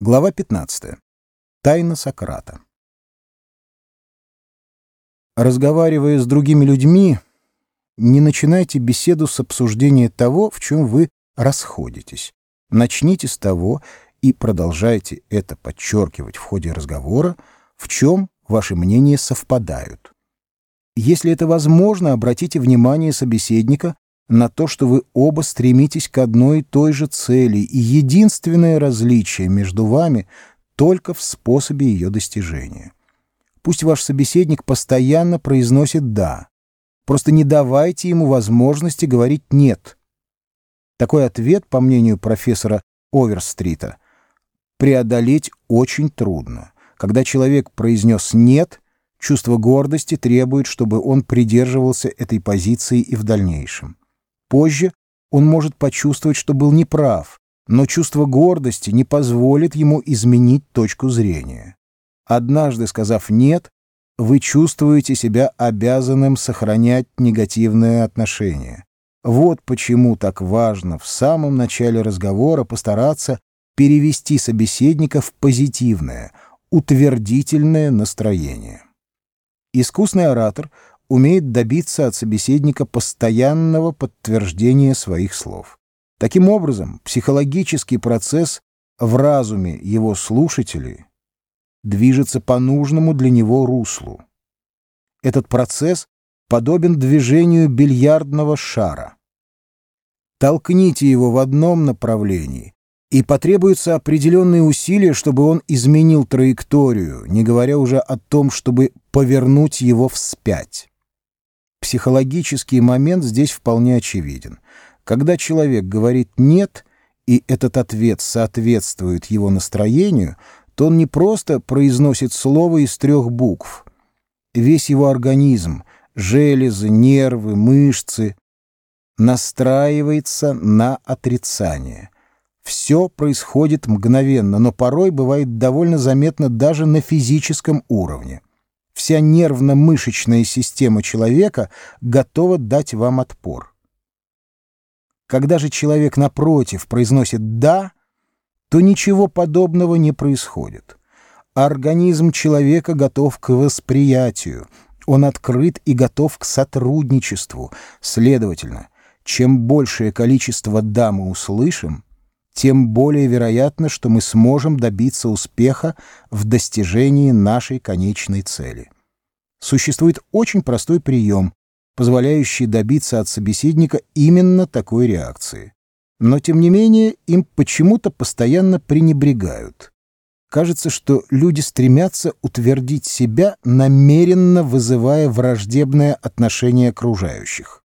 Глава 15. Тайна Сократа. Разговаривая с другими людьми, не начинайте беседу с обсуждения того, в чем вы расходитесь. Начните с того и продолжайте это подчеркивать в ходе разговора, в чем ваши мнения совпадают. Если это возможно, обратите внимание собеседника на то, что вы оба стремитесь к одной и той же цели, и единственное различие между вами только в способе ее достижения. Пусть ваш собеседник постоянно произносит «да». Просто не давайте ему возможности говорить «нет». Такой ответ, по мнению профессора Оверстрита, преодолеть очень трудно. Когда человек произнес «нет», чувство гордости требует, чтобы он придерживался этой позиции и в дальнейшем. Позже он может почувствовать, что был неправ, но чувство гордости не позволит ему изменить точку зрения. Однажды сказав «нет», вы чувствуете себя обязанным сохранять негативное отношение. Вот почему так важно в самом начале разговора постараться перевести собеседника в позитивное, утвердительное настроение. Искусный оратор умеет добиться от собеседника постоянного подтверждения своих слов. Таким образом, психологический процесс в разуме его слушателей движется по нужному для него руслу. Этот процесс подобен движению бильярдного шара. Толкните его в одном направлении, и потребуются определенные усилия, чтобы он изменил траекторию, не говоря уже о том, чтобы повернуть его вспять. Психологический момент здесь вполне очевиден. Когда человек говорит «нет», и этот ответ соответствует его настроению, то он не просто произносит слово из трех букв. Весь его организм, железы, нервы, мышцы настраивается на отрицание. Все происходит мгновенно, но порой бывает довольно заметно даже на физическом уровне вся нервно-мышечная система человека готова дать вам отпор. Когда же человек, напротив, произносит «да», то ничего подобного не происходит. Организм человека готов к восприятию, он открыт и готов к сотрудничеству. Следовательно, чем большее количество «да» мы услышим, тем более вероятно, что мы сможем добиться успеха в достижении нашей конечной цели. Существует очень простой прием, позволяющий добиться от собеседника именно такой реакции. Но, тем не менее, им почему-то постоянно пренебрегают. Кажется, что люди стремятся утвердить себя, намеренно вызывая враждебное отношение окружающих.